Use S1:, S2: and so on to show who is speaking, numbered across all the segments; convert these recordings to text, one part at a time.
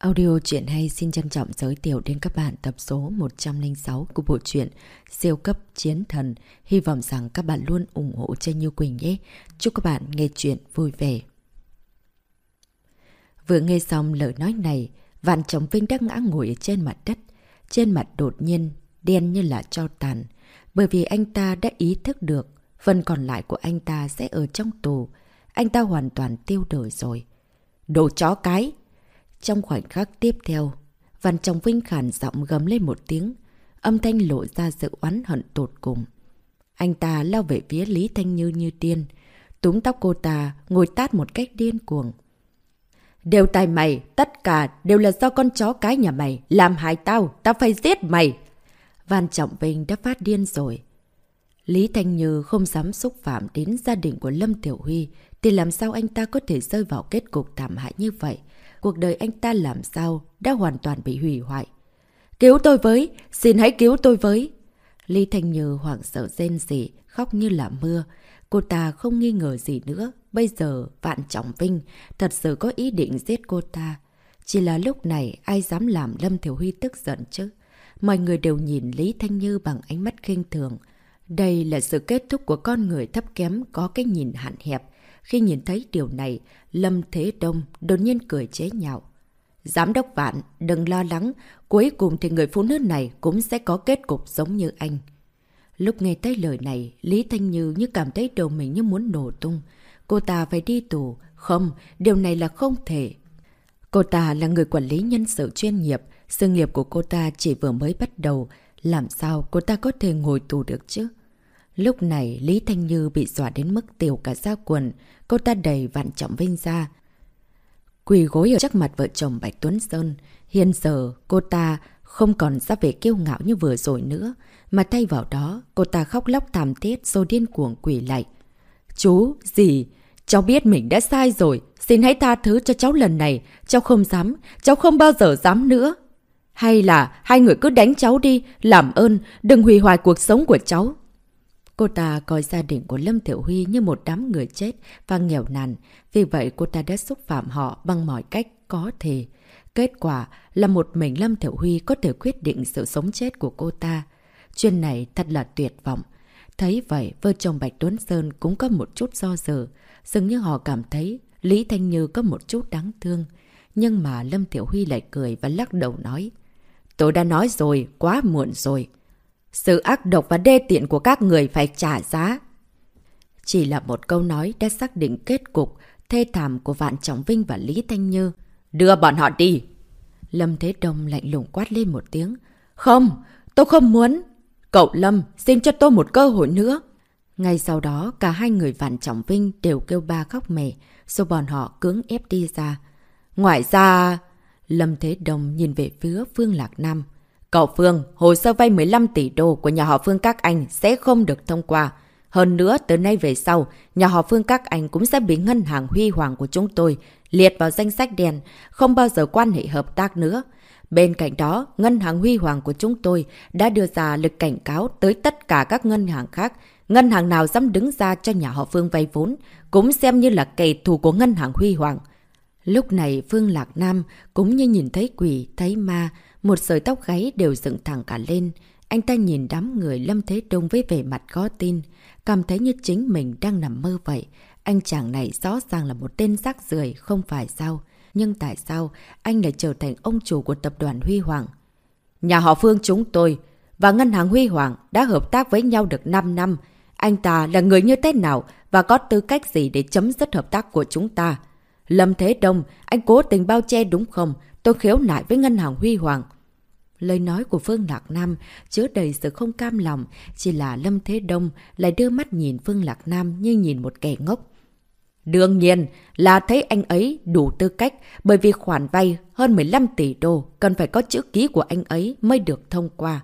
S1: Audio truyện hay xin trân trọng giới thiệu đến các bạn tập số 106 của bộ truyện Siêu cấp chiến thần. Hy vọng rằng các bạn luôn ủng hộ cho Như Quỳnh nhé. Chúc các bạn nghe chuyện vui vẻ. Vừa nghe xong lời nói này, Vạn Trọng Vinh đang ngã ngồi trên mặt đất. Trên mặt đột nhiên, đen như là cho tàn. Bởi vì anh ta đã ý thức được, phần còn lại của anh ta sẽ ở trong tù. Anh ta hoàn toàn tiêu đời rồi. Đồ chó cái! Trong khoảnh khắc tiếp theo, Văn Trọng Vinh khản giọng gầm lên một tiếng, âm thanh lộ ra sự oán hận tột cùng. Anh ta lao về phía Lý Thanh Như như tiên, túm tóc cô ta, ngồi tát một cách điên cuồng. Đều tài mày, tất cả đều là do con chó cái nhà mày, làm hại tao, tao phải giết mày. Văn Trọng Vinh đã phát điên rồi. Lý Thanh Như không dám xúc phạm đến gia đình của Lâm Tiểu Huy, thì làm sao anh ta có thể rơi vào kết cục thảm hại như vậy? Cuộc đời anh ta làm sao đã hoàn toàn bị hủy hoại. Cứu tôi với! Xin hãy cứu tôi với! Lý Thanh Như hoảng sợ rên rỉ, khóc như là mưa. Cô ta không nghi ngờ gì nữa. Bây giờ, Vạn Trọng Vinh thật sự có ý định giết cô ta. Chỉ là lúc này ai dám làm Lâm Thiểu Huy tức giận chứ? Mọi người đều nhìn Lý Thanh Như bằng ánh mắt khinh thường. Đây là sự kết thúc của con người thấp kém có cái nhìn hạn hẹp, khi nhìn thấy điều này, Lâm Thế Đông đột nhiên cười chế nhạo. Giám đốc Vạn, đừng lo lắng, cuối cùng thì người phụ nữ này cũng sẽ có kết cục giống như anh. Lúc nghe tới lời này, Lý Thanh Như như cảm thấy đầu mình như muốn nổ tung. Cô ta phải đi tù. Không, điều này là không thể. Cô ta là người quản lý nhân sự chuyên nghiệp. Sự nghiệp của cô ta chỉ vừa mới bắt đầu. Làm sao cô ta có thể ngồi tù được chứ? Lúc này Lý Thanh Như bị dọa đến mức tiểu cả da quần, cô ta đầy vạn trọng vinh ra. Quỳ gối ở trước mặt vợ chồng Bạch Tuấn Sơn, hiện giờ cô ta không còn ra vẻ kiêu ngạo như vừa rồi nữa, mà thay vào đó cô ta khóc lóc thảm thiết rồi điên cuồng quỳ lại. Chú, gì? Cháu biết mình đã sai rồi, xin hãy tha thứ cho cháu lần này, cháu không dám, cháu không bao giờ dám nữa. Hay là hai người cứ đánh cháu đi, làm ơn, đừng hủy hoại cuộc sống của cháu. Cô ta coi gia đình của Lâm Thiểu Huy như một đám người chết và nghèo nàn, vì vậy cô ta đã xúc phạm họ bằng mọi cách có thể. Kết quả là một mình Lâm Thiểu Huy có thể quyết định sự sống chết của cô ta. Chuyện này thật là tuyệt vọng. Thấy vậy, vợ chồng Bạch Tuấn Sơn cũng có một chút do dự. Dường như họ cảm thấy Lý Thanh Như có một chút đáng thương. Nhưng mà Lâm Tiểu Huy lại cười và lắc đầu nói. Tôi đã nói rồi, quá muộn rồi. Sự ác độc và đê tiện của các người phải trả giá. Chỉ là một câu nói đã xác định kết cục thê thảm của Vạn Trọng Vinh và Lý Thanh Như. Đưa bọn họ đi! Lâm Thế Đông lạnh lùng quát lên một tiếng. Không! Tôi không muốn! Cậu Lâm, xin cho tôi một cơ hội nữa! Ngay sau đó, cả hai người Vạn Trọng Vinh đều kêu ba khóc mẹ, rồi bọn họ cưỡng ép đi ra. Ngoài ra... Lâm Thế Đông nhìn về phía Phương Lạc Nam. Cậu Phương, hồ sơ vay 15 tỷ đô của nhà họ Phương các anh sẽ không được thông qua. Hơn nữa, từ nay về sau, nhà họ Phương các anh cũng sẽ bị ngân hàng huy hoàng của chúng tôi liệt vào danh sách đen, không bao giờ quan hệ hợp tác nữa. Bên cạnh đó, ngân hàng huy hoàng của chúng tôi đã đưa ra lực cảnh cáo tới tất cả các ngân hàng khác. Ngân hàng nào dám đứng ra cho nhà họ Phương vay vốn, cũng xem như là kẻ thù của ngân hàng huy hoàng. Lúc này Phương Lạc Nam cũng như nhìn thấy quỷ, thấy ma, một sợi tóc gáy đều dựng thẳng cả lên. Anh ta nhìn đám người Lâm Thế Đông với vẻ mặt khó tin, cảm thấy như chính mình đang nằm mơ vậy. Anh chàng này rõ ràng là một tên rác rưởi không phải sao? Nhưng tại sao anh lại trở thành ông chủ của tập đoàn Huy Hoàng? Nhà họ Phương chúng tôi và Ngân hàng Huy Hoàng đã hợp tác với nhau được 5 năm. Anh ta là người như thế nào và có tư cách gì để chấm dứt hợp tác của chúng ta? Lâm Thế Đông, anh cố tình bao che đúng không? Tôi khiếu nại với ngân hàng Huy Hoàng. Lời nói của Phương Lạc Nam chứa đầy sự không cam lòng, chỉ là Lâm Thế Đông lại đưa mắt nhìn Phương Lạc Nam như nhìn một kẻ ngốc. Đương nhiên là thấy anh ấy đủ tư cách bởi vì khoản vay hơn 15 tỷ đô cần phải có chữ ký của anh ấy mới được thông qua.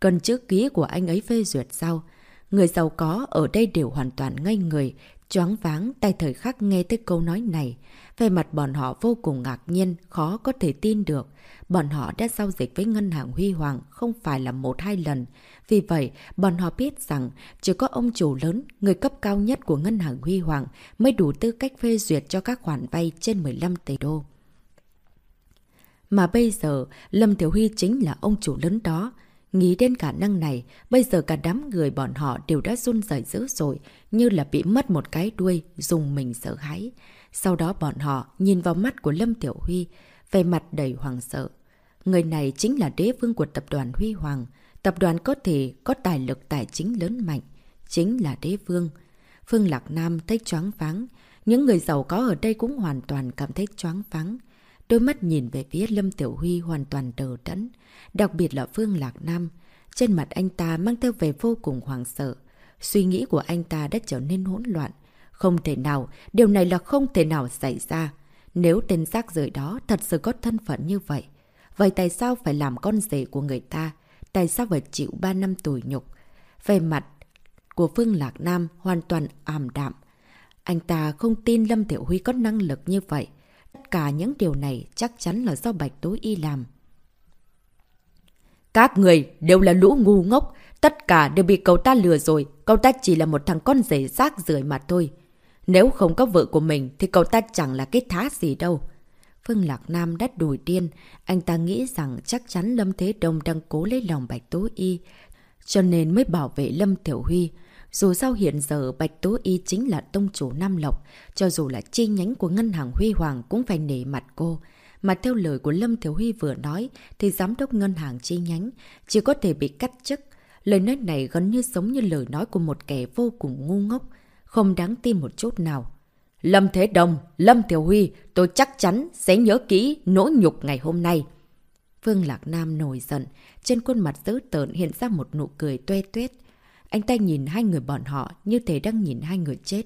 S1: Cần chữ ký của anh ấy phê duyệt sau. Người giàu có ở đây đều hoàn toàn ngây người, choáng váng tại thời khắc nghe tới câu nói này. Về mặt bọn họ vô cùng ngạc nhiên, khó có thể tin được. Bọn họ đã giao dịch với ngân hàng Huy Hoàng không phải là một hai lần. Vì vậy, bọn họ biết rằng chỉ có ông chủ lớn, người cấp cao nhất của ngân hàng Huy Hoàng mới đủ tư cách phê duyệt cho các khoản vay trên 15 tỷ đô. Mà bây giờ, Lâm Thiểu Huy chính là ông chủ lớn đó. Nghĩ đến khả năng này, bây giờ cả đám người bọn họ đều đã run rẩy dữ rồi, như là bị mất một cái đuôi, dùng mình sợ hãi. Sau đó bọn họ nhìn vào mắt của Lâm Tiểu Huy, về mặt đầy hoàng sợ. Người này chính là đế vương của tập đoàn Huy Hoàng. Tập đoàn có thể có tài lực tài chính lớn mạnh. Chính là đế vương. Phương Lạc Nam thấy choáng váng. Những người giàu có ở đây cũng hoàn toàn cảm thấy choáng váng. Đôi mắt nhìn về phía Lâm Tiểu Huy hoàn toàn đờ đẫn. Đặc biệt là Phương Lạc Nam. Trên mặt anh ta mang theo vẻ vô cùng hoàng sợ. Suy nghĩ của anh ta đã trở nên hỗn loạn. Không thể nào, điều này là không thể nào xảy ra. Nếu tên rác rời đó thật sự có thân phận như vậy, vậy tại sao phải làm con rể của người ta? Tại sao phải chịu 3 năm tù nhục? Về mặt của Phương Lạc Nam hoàn toàn ảm đạm. Anh ta không tin Lâm Thiểu Huy có năng lực như vậy. Tất cả những điều này chắc chắn là do Bạch Tối Y làm. Các người đều là lũ ngu ngốc, tất cả đều bị cậu ta lừa rồi, cậu ta chỉ là một thằng con rể rác rưởi mà thôi. Nếu không có vợ của mình thì cậu ta chẳng là cái thá gì đâu. Phương Lạc Nam đã đùi điên, anh ta nghĩ rằng chắc chắn Lâm Thế Đông đang cố lấy lòng Bạch Tố Y, cho nên mới bảo vệ Lâm Tiểu Huy. Dù sao hiện giờ Bạch Tố Y chính là tông chủ Nam Lộc, cho dù là chi nhánh của ngân hàng Huy Hoàng cũng phải nể mặt cô. Mà theo lời của Lâm Tiểu Huy vừa nói thì giám đốc ngân hàng chi nhánh chỉ có thể bị cắt chức. Lời nói này gần như giống như lời nói của một kẻ vô cùng ngu ngốc không đáng tin một chút nào. Lâm Thế Đồng, Lâm Tiểu Huy, tôi chắc chắn sẽ nhớ kỹ nỗi nhục ngày hôm nay. Vương Lạc Nam nổi giận, trên khuôn mặt dữ tợn hiện ra một nụ cười tuê tuyết. Anh ta nhìn hai người bọn họ như thể đang nhìn hai người chết.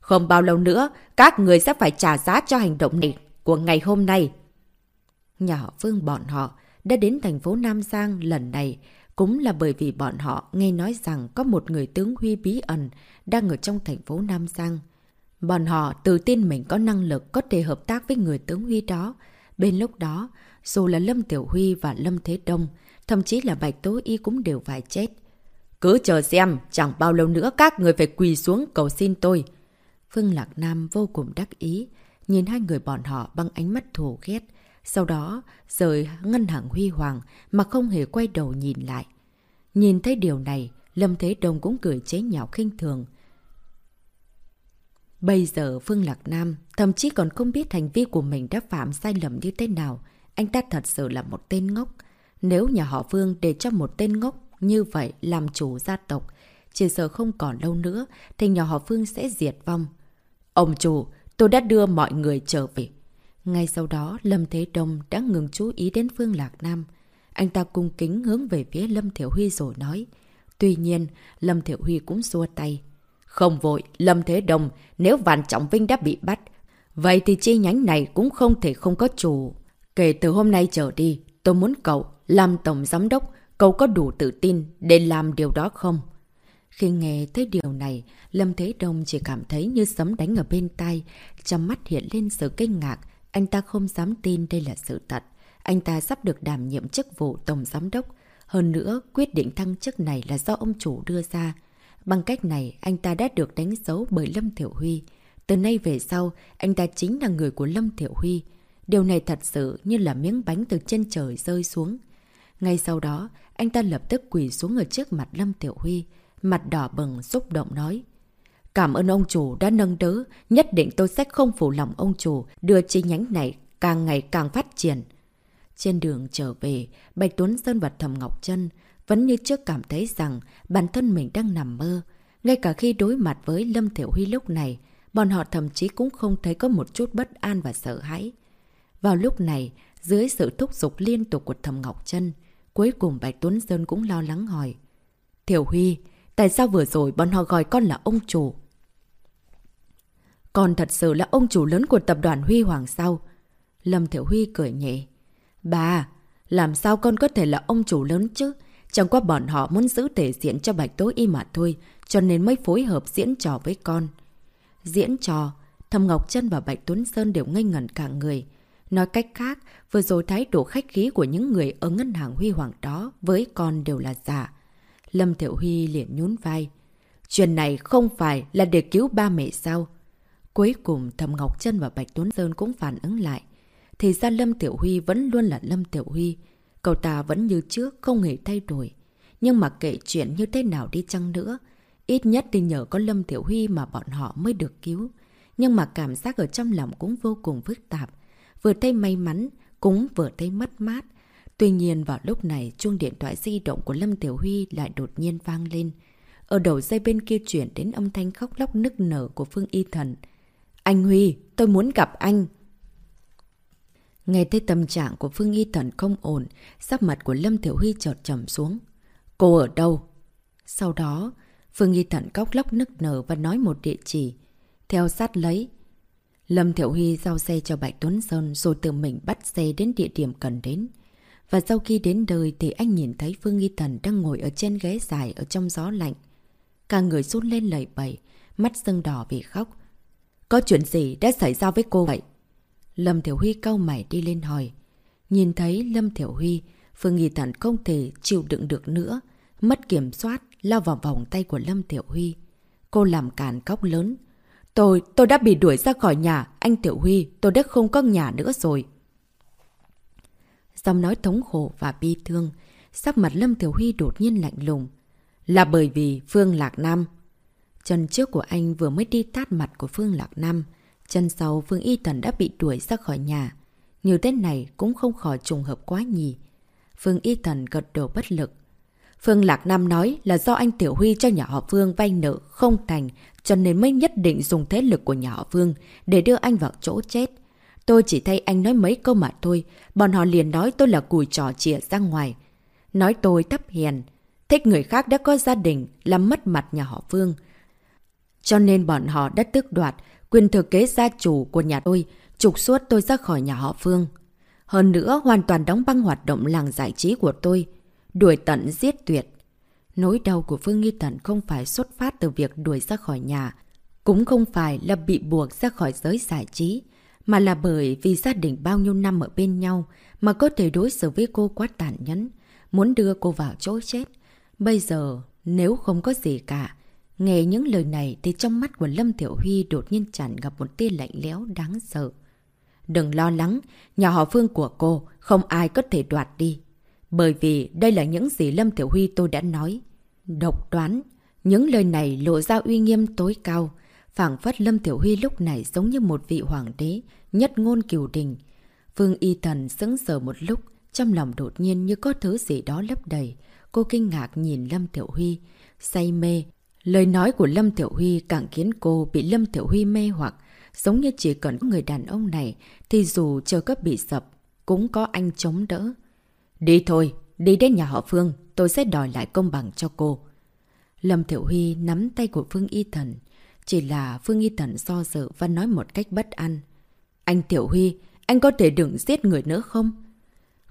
S1: Không bao lâu nữa, các người sẽ phải trả giá cho hành động này của ngày hôm nay. Nhà họ Vương bọn họ đã đến thành phố Nam Giang lần này cũng là bởi vì bọn họ nghe nói rằng có một người tướng Huy bí ẩn đang ở trong thành phố Nam Giang. Bọn họ tự tin mình có năng lực có thể hợp tác với người tướng Huy đó. Bên lúc đó, dù là Lâm Tiểu Huy và Lâm Thế Đông, thậm chí là Bạch Tố Y cũng đều phải chết. Cứ chờ xem, chẳng bao lâu nữa các người phải quỳ xuống cầu xin tôi. Phương Lạc Nam vô cùng đắc ý, nhìn hai người bọn họ bằng ánh mắt thù ghét. Sau đó, rời ngân hàng huy hoàng mà không hề quay đầu nhìn lại. Nhìn thấy điều này, Lâm Thế Đông cũng cười chế nhạo khinh thường. Bây giờ Phương Lạc Nam thậm chí còn không biết hành vi của mình đã phạm sai lầm như thế nào. Anh ta thật sự là một tên ngốc. Nếu nhà họ Phương để cho một tên ngốc như vậy làm chủ gia tộc, chỉ sợ không còn lâu nữa thì nhà họ Phương sẽ diệt vong. Ông chủ, tôi đã đưa mọi người trở về. Ngay sau đó, Lâm Thế Đông đã ngừng chú ý đến Phương Lạc Nam. Anh ta cung kính hướng về phía Lâm Thiểu Huy rồi nói. Tuy nhiên, Lâm Thiểu Huy cũng xua tay. Không vội, Lâm Thế Đông, nếu Vạn Trọng Vinh đã bị bắt, vậy thì chi nhánh này cũng không thể không có chủ. Kể từ hôm nay trở đi, tôi muốn cậu, làm tổng giám đốc, cậu có đủ tự tin để làm điều đó không? Khi nghe thấy điều này, Lâm Thế Đông chỉ cảm thấy như sấm đánh ở bên tai, trong mắt hiện lên sự kinh ngạc, anh ta không dám tin đây là sự thật. Anh ta sắp được đảm nhiệm chức vụ tổng giám đốc. Hơn nữa, quyết định thăng chức này là do ông chủ đưa ra. Bằng cách này, anh ta đã được đánh dấu bởi Lâm Thiểu Huy. Từ nay về sau, anh ta chính là người của Lâm Thiểu Huy. Điều này thật sự như là miếng bánh từ trên trời rơi xuống. Ngay sau đó, anh ta lập tức quỳ xuống ở trước mặt Lâm Tiểu Huy, mặt đỏ bừng xúc động nói. Cảm ơn ông chủ đã nâng đỡ, nhất định tôi sẽ không phủ lòng ông chủ, đưa chi nhánh này càng ngày càng phát triển. Trên đường trở về, Bạch Tuấn Sơn và Thầm Ngọc Trân vẫn như trước cảm thấy rằng bản thân mình đang nằm mơ. Ngay cả khi đối mặt với Lâm Thiểu Huy lúc này, bọn họ thậm chí cũng không thấy có một chút bất an và sợ hãi. Vào lúc này, dưới sự thúc giục liên tục của Thầm Ngọc Trân, cuối cùng Bạch Tuấn Sơn cũng lo lắng hỏi. Thiểu Huy, tại sao vừa rồi bọn họ gọi con là ông chủ? Con thật sự là ông chủ lớn của tập đoàn Huy Hoàng sao? Lâm Thiểu Huy cười nhẹ. Bà, làm sao con có thể là ông chủ lớn chứ? Chẳng qua bọn họ muốn giữ thể diện cho Bạch Tối Y mà thôi, cho nên mới phối hợp diễn trò với con. Diễn trò, Thầm Ngọc Trân và Bạch Tuấn Sơn đều ngây ngẩn cả người. Nói cách khác, vừa rồi thái độ khách khí của những người ở ngân hàng huy hoàng đó với con đều là giả. Lâm Thiệu Huy liền nhún vai. Chuyện này không phải là để cứu ba mẹ sao? Cuối cùng Thầm Ngọc Trân và Bạch Tuấn Sơn cũng phản ứng lại. thì ra Lâm Tiểu Huy vẫn luôn là Lâm Tiểu Huy. Cậu ta vẫn như trước, không hề thay đổi. Nhưng mà kể chuyện như thế nào đi chăng nữa, ít nhất thì nhờ có Lâm Tiểu Huy mà bọn họ mới được cứu. Nhưng mà cảm giác ở trong lòng cũng vô cùng phức tạp. Vừa thấy may mắn, cũng vừa thấy mất mát. Tuy nhiên vào lúc này, chuông điện thoại di động của Lâm Tiểu Huy lại đột nhiên vang lên. Ở đầu dây bên kia chuyển đến âm thanh khóc lóc nức nở của Phương Y Thần. Anh Huy, tôi muốn gặp anh. Nghe thấy tâm trạng của Phương Y Thần không ổn, sắc mặt của Lâm Tiểu Huy chợt trầm xuống. Cô ở đâu? Sau đó, Phương Y Thần khóc lóc nức nở và nói một địa chỉ. Theo sát lấy. Lâm Thiểu Huy giao xe cho Bạch Tuấn Sơn rồi tự mình bắt xe đến địa điểm cần đến. Và sau khi đến đời thì anh nhìn thấy Phương nghi Thần đang ngồi ở trên ghế dài ở trong gió lạnh. Cả người sút lên lầy bầy, mắt sưng đỏ vì khóc. Có chuyện gì đã xảy ra với cô vậy? Lâm Thiểu Huy cau mày đi lên hỏi. Nhìn thấy Lâm Thiểu Huy, Phương Nghi Thần không thể chịu đựng được nữa. Mất kiểm soát, lao vào vòng tay của Lâm Thiểu Huy. Cô làm càn cóc lớn. Tôi, tôi đã bị đuổi ra khỏi nhà. Anh Tiểu Huy, tôi đã không có nhà nữa rồi. Giọng nói thống khổ và bi thương. Sắc mặt Lâm Tiểu Huy đột nhiên lạnh lùng. Là bởi vì Phương Lạc Nam. Chân trước của anh vừa mới đi tát mặt của Phương Lạc Nam. Chân sau Phương Y Tần đã bị đuổi ra khỏi nhà. nhiều tên này cũng không khỏi trùng hợp quá nhỉ. Phương Y Tần gật đầu bất lực. Phương Lạc Nam nói là do anh Tiểu Huy cho nhà họ Phương vay nợ không thành, cho nên mới nhất định dùng thế lực của nhà họ Phương để đưa anh vào chỗ chết. Tôi chỉ thấy anh nói mấy câu mà thôi, bọn họ liền nói tôi là cùi trò chìa ra ngoài. Nói tôi thấp hèn, thích người khác đã có gia đình, làm mất mặt nhà họ Phương. Cho nên bọn họ đã tước đoạt quyền thừa kế gia chủ của nhà tôi, trục xuất tôi ra khỏi nhà họ Phương. Hơn nữa, hoàn toàn đóng băng hoạt động làng giải trí của tôi, đuổi tận giết tuyệt. Nỗi đau của Phương Nghi Tần không phải xuất phát từ việc đuổi ra khỏi nhà, cũng không phải là bị buộc ra khỏi giới giải trí, mà là bởi vì gia đình bao nhiêu năm ở bên nhau mà có thể đối xử với cô quá tàn nhẫn, muốn đưa cô vào chỗ chết. Bây giờ, nếu không có gì cả, nghe những lời này thì trong mắt của Lâm Tiểu Huy đột nhiên tràn gặp một tia lạnh lẽo đáng sợ. Đừng lo lắng, nhà họ Phương của cô không ai có thể đoạt đi. Bởi vì đây là những gì Lâm Tiểu Huy tôi đã nói. Độc đoán, những lời này lộ ra uy nghiêm tối cao phảng phất Lâm Tiểu Huy lúc này giống như một vị hoàng đế, nhất ngôn kiều đình. Vương Y Thần sững sờ một lúc, trong lòng đột nhiên như có thứ gì đó lấp đầy. Cô kinh ngạc nhìn Lâm Tiểu Huy, say mê. Lời nói của Lâm Tiểu Huy càng khiến cô bị Lâm Tiểu Huy mê hoặc, giống như chỉ cần người đàn ông này thì dù chờ cấp bị sập, cũng có anh chống đỡ. Đi thôi, đi đến nhà họ Phương, tôi sẽ đòi lại công bằng cho cô. Lâm Tiểu Huy nắm tay của Phương Y Thần. Chỉ là Phương Y Thần do dự và nói một cách bất an. Anh Tiểu Huy, anh có thể đừng giết người nữa không?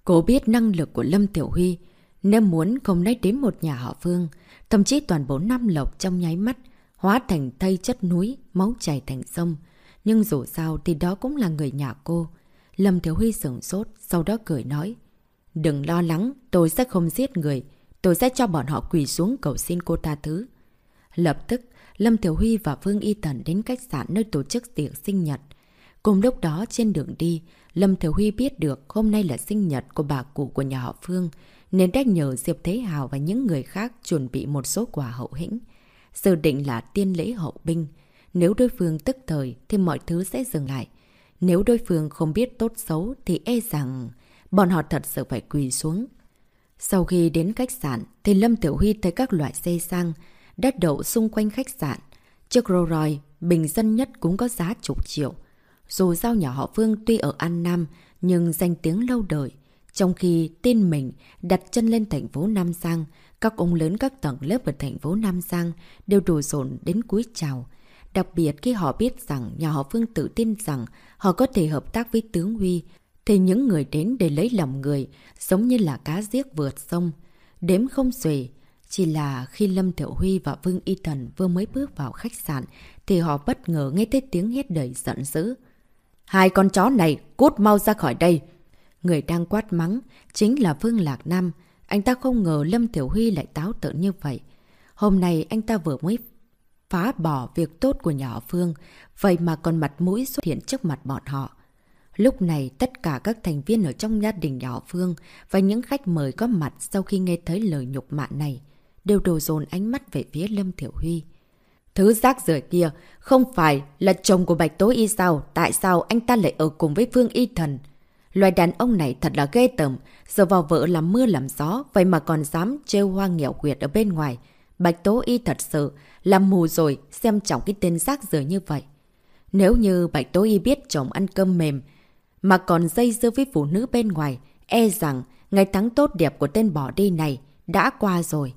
S1: Cô biết năng lực của Lâm Tiểu Huy. Nếu muốn không lấy đến một nhà họ Phương, thậm chí toàn bộ Nam Lộc trong nháy mắt, hóa thành thây chất núi, máu chảy thành sông. Nhưng dù sao thì đó cũng là người nhà cô. Lâm Tiểu Huy sửng sốt, sau đó cười nói. Đừng lo lắng, tôi sẽ không giết người. Tôi sẽ cho bọn họ quỳ xuống cầu xin cô tha thứ. Lập tức, Lâm Tiểu Huy và Phương Y Tần đến khách sạn nơi tổ chức tiệc sinh nhật. Cùng lúc đó trên đường đi, Lâm Thiểu Huy biết được hôm nay là sinh nhật của bà cụ của nhà họ Phương, nên đã nhờ Diệp Thế Hào và những người khác chuẩn bị một số quà hậu hĩnh. Dự định là tiên lễ hậu binh. Nếu đối phương tức thời thì mọi thứ sẽ dừng lại. Nếu đối phương không biết tốt xấu thì e rằng bọn họ thật sự phải quỳ xuống. Sau khi đến khách sạn thì Lâm Tiểu Huy thấy các loại xe sang đất đậu xung quanh khách sạn. Chiếc Rolls Royce bình dân nhất cũng có giá chục triệu. Dù giao nhà họ Phương tuy ở An Nam, nhưng danh tiếng lâu đời. Trong khi tin mình đặt chân lên thành phố Nam Giang, các ông lớn các tầng lớp ở thành phố Nam Giang đều đổ dồn đến cúi chào. Đặc biệt khi họ biết rằng nhà họ Phương tự tin rằng họ có thể hợp tác với tướng Huy, thì những người đến để lấy lòng người giống như là cá giết vượt sông. Đếm không xuể, chỉ là khi Lâm Thiểu Huy và Vương Y Thần vừa mới bước vào khách sạn thì họ bất ngờ nghe thấy tiếng hét đầy giận dữ. Hai con chó này cút mau ra khỏi đây. Người đang quát mắng chính là Vương Lạc Nam. Anh ta không ngờ Lâm Tiểu Huy lại táo tợn như vậy. Hôm nay anh ta vừa mới phá bỏ việc tốt của nhỏ Phương, vậy mà còn mặt mũi xuất hiện trước mặt bọn họ. Lúc này, tất cả các thành viên ở trong gia đình nhà họ Phương và những khách mời có mặt sau khi nghe thấy lời nhục mạ này, đều đổ dồn ánh mắt về phía Lâm Thiểu Huy. Thứ rác rưởi kia không phải là chồng của Bạch Tố Y sao? Tại sao anh ta lại ở cùng với Phương Y Thần? Loài đàn ông này thật là ghê tởm, giờ vào vợ làm mưa làm gió, vậy mà còn dám trêu hoa nghèo quyệt ở bên ngoài. Bạch Tố Y thật sự làm mù rồi, xem trọng cái tên rác rưởi như vậy. Nếu như Bạch Tố Y biết chồng ăn cơm mềm, mà còn dây dưa với phụ nữ bên ngoài, e rằng ngày tháng tốt đẹp của tên bỏ đi này đã qua rồi.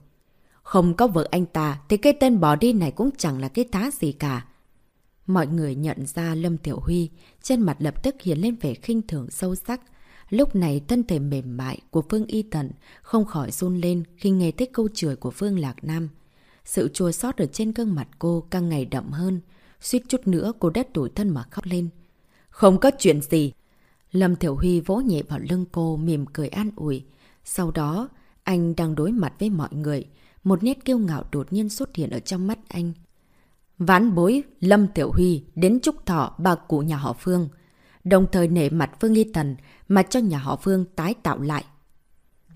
S1: Không có vợ anh ta thì cái tên bỏ đi này cũng chẳng là cái tá gì cả. Mọi người nhận ra Lâm Tiểu Huy, trên mặt lập tức hiện lên vẻ khinh thường sâu sắc. Lúc này thân thể mềm mại của Phương Y Tận không khỏi run lên khi nghe thấy câu chửi của Phương Lạc Nam. Sự chua xót ở trên gương mặt cô càng ngày đậm hơn. Suýt chút nữa cô đét tủi thân mà khóc lên. Không có chuyện gì. Lâm Thiểu Huy vỗ nhẹ vào lưng cô mỉm cười an ủi. Sau đó, anh đang đối mặt với mọi người. Một nét kiêu ngạo đột nhiên xuất hiện ở trong mắt anh. Ván bối Lâm Tiểu Huy đến chúc thọ bà cụ nhà họ Phương. Đồng thời nể mặt Phương nghi Tần mà cho nhà họ Phương tái tạo lại.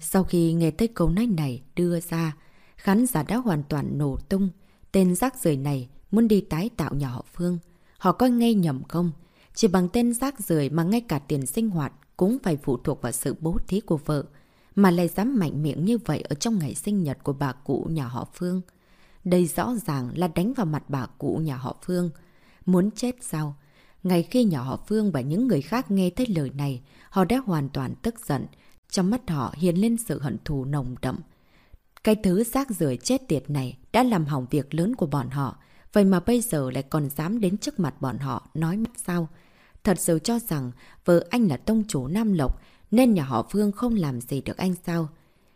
S1: Sau khi nghe tới câu nói này đưa ra, khán giả đã hoàn toàn nổ tung. Tên rác rưởi này muốn đi tái tạo nhà họ Phương. Họ có ngay nhầm không? Chỉ bằng tên rác rưởi mà ngay cả tiền sinh hoạt cũng phải phụ thuộc vào sự bố thí của vợ. Mà lại dám mạnh miệng như vậy ở trong ngày sinh nhật của bà cụ nhà họ Phương. Đây rõ ràng là đánh vào mặt bà cụ nhà họ Phương. Muốn chết sao? Ngày khi nhà họ Phương và những người khác nghe thấy lời này, họ đã hoàn toàn tức giận. Trong mắt họ hiện lên sự hận thù nồng đậm. Cái thứ rác rưởi chết tiệt này đã làm hỏng việc lớn của bọn họ. Vậy mà bây giờ lại còn dám đến trước mặt bọn họ nói mắt sao? Thật sự cho rằng vợ anh là tông chủ Nam Lộc nên nhà họ Phương không làm gì được anh sao?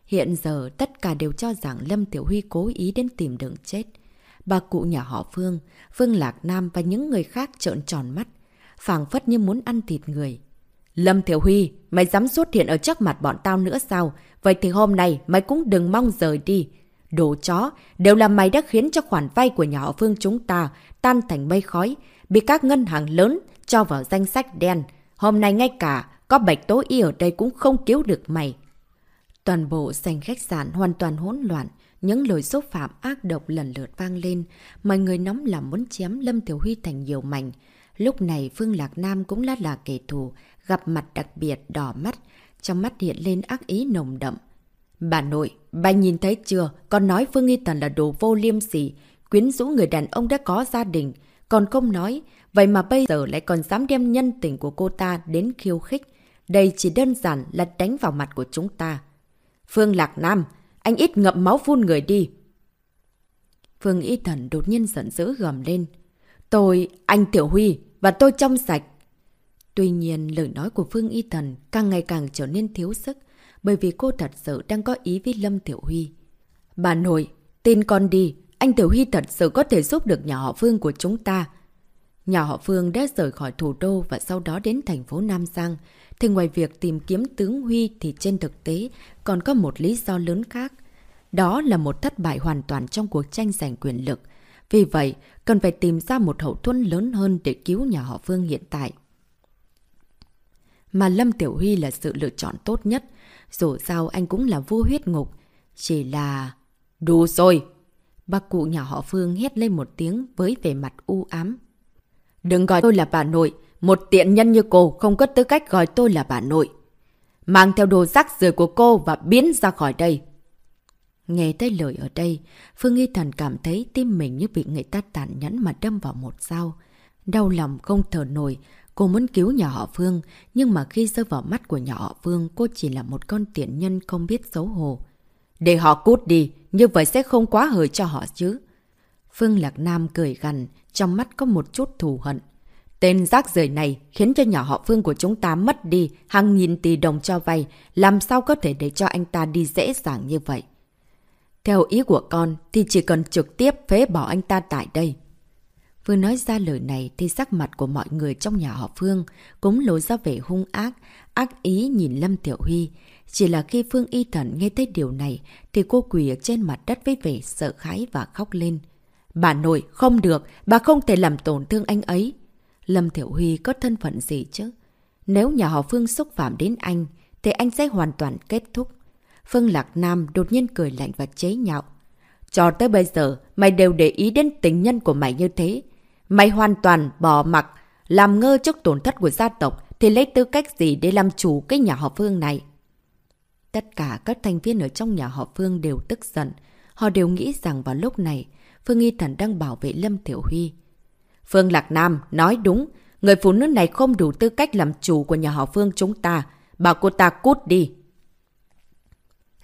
S1: Hiện giờ tất cả đều cho rằng Lâm Tiểu Huy cố ý đến tìm đường chết. Bà cụ nhà họ Phương, Phương Lạc Nam và những người khác trợn tròn mắt, phảng phất như muốn ăn thịt người. Lâm Tiểu Huy, mày dám xuất hiện ở trước mặt bọn tao nữa sao? Vậy thì hôm nay mày cũng đừng mong rời đi. Đồ chó, đều là mày đã khiến cho khoản vay của nhà họ Phương chúng ta tan thành mây khói, bị các ngân hàng lớn cho vào danh sách đen. Hôm nay ngay cả có bạch tố y ở đây cũng không cứu được mày. Toàn bộ sành khách sạn hoàn toàn hỗn loạn, những lời xúc phạm ác độc lần lượt vang lên, mọi người nóng lòng muốn chém Lâm Tiểu Huy thành nhiều mảnh. Lúc này Phương Lạc Nam cũng là là kẻ thù, gặp mặt đặc biệt đỏ mắt, trong mắt hiện lên ác ý nồng đậm. Bà nội, bà nhìn thấy chưa, con nói Phương Nghi Tần là đồ vô liêm sỉ, quyến rũ người đàn ông đã có gia đình, còn không nói, vậy mà bây giờ lại còn dám đem nhân tình của cô ta đến khiêu khích. Đây chỉ đơn giản là đánh vào mặt của chúng ta. Phương Lạc Nam, anh ít ngậm máu phun người đi. Phương Y Thần đột nhiên giận dữ gầm lên. Tôi, anh Tiểu Huy, và tôi trong sạch. Tuy nhiên, lời nói của Phương Y Thần càng ngày càng trở nên thiếu sức, bởi vì cô thật sự đang có ý với Lâm Tiểu Huy. Bà nội, tin con đi, anh Tiểu Huy thật sự có thể giúp được nhà họ Phương của chúng ta. Nhà họ Phương đã rời khỏi thủ đô và sau đó đến thành phố Nam Giang, thì ngoài việc tìm kiếm tướng Huy thì trên thực tế còn có một lý do lớn khác. Đó là một thất bại hoàn toàn trong cuộc tranh giành quyền lực. Vì vậy, cần phải tìm ra một hậu thuẫn lớn hơn để cứu nhà họ Phương hiện tại. Mà Lâm Tiểu Huy là sự lựa chọn tốt nhất. Dù sao anh cũng là vua huyết ngục. Chỉ là... Đủ rồi! Bác cụ nhà họ Phương hét lên một tiếng với vẻ mặt u ám. Đừng gọi tôi là bà nội. Một tiện nhân như cô không có tư cách gọi tôi là bà nội. Mang theo đồ rác rưởi của cô và biến ra khỏi đây. Nghe tới lời ở đây, Phương Nghi Thần cảm thấy tim mình như bị người ta tàn nhẫn mà đâm vào một dao. Đau lòng không thở nổi, cô muốn cứu nhà họ Phương, nhưng mà khi rơi vào mắt của nhà họ Phương, cô chỉ là một con tiện nhân không biết xấu hổ. Để họ cút đi, như vậy sẽ không quá hời cho họ chứ. Phương Lạc Nam cười gằn, trong mắt có một chút thù hận. Tên rác rưởi này khiến cho nhà họ Phương của chúng ta mất đi hàng nghìn tỷ đồng cho vay, làm sao có thể để cho anh ta đi dễ dàng như vậy? Theo ý của con thì chỉ cần trực tiếp phế bỏ anh ta tại đây. Vừa nói ra lời này thì sắc mặt của mọi người trong nhà họ Phương cũng lối ra vẻ hung ác, ác ý nhìn Lâm Tiểu Huy. Chỉ là khi Phương Y Thần nghe thấy điều này thì cô quỳ ở trên mặt đất với vẻ sợ hãi và khóc lên. Bà nội, không được, bà không thể làm tổn thương anh ấy. Lâm Thiểu Huy có thân phận gì chứ? Nếu nhà họ Phương xúc phạm đến anh, thì anh sẽ hoàn toàn kết thúc. Phương Lạc Nam đột nhiên cười lạnh và chế nhạo. Cho tới bây giờ, mày đều để ý đến tình nhân của mày như thế. Mày hoàn toàn bỏ mặc, làm ngơ trước tổn thất của gia tộc, thì lấy tư cách gì để làm chủ cái nhà họ Phương này? Tất cả các thành viên ở trong nhà họ Phương đều tức giận. Họ đều nghĩ rằng vào lúc này, Phương Y Thần đang bảo vệ Lâm Tiểu Huy. Phương Lạc Nam nói đúng, người phụ nữ này không đủ tư cách làm chủ của nhà họ Phương chúng ta. Bảo cô ta cút đi.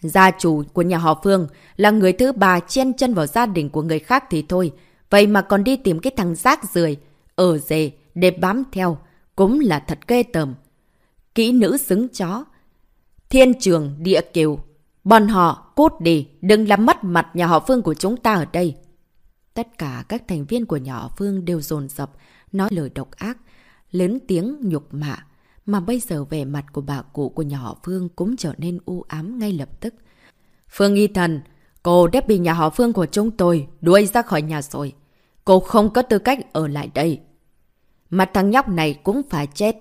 S1: Gia chủ của nhà họ Phương là người thứ ba chen chân vào gia đình của người khác thì thôi. Vậy mà còn đi tìm cái thằng rác rưởi ở dề để bám theo. Cũng là thật ghê tởm. Kỹ nữ xứng chó. Thiên trường, địa kiều. Bọn họ, cút đi, đừng làm mất mặt nhà họ Phương của chúng ta ở đây. Tất cả các thành viên của nhà họ Phương đều dồn dập, nói lời độc ác, lớn tiếng nhục mạ. Mà bây giờ vẻ mặt của bà cụ của nhà họ Phương cũng trở nên u ám ngay lập tức. Phương Y Thần, cô đã bị nhà họ Phương của chúng tôi đuổi ra khỏi nhà rồi. Cô không có tư cách ở lại đây. Mặt thằng nhóc này cũng phải chết.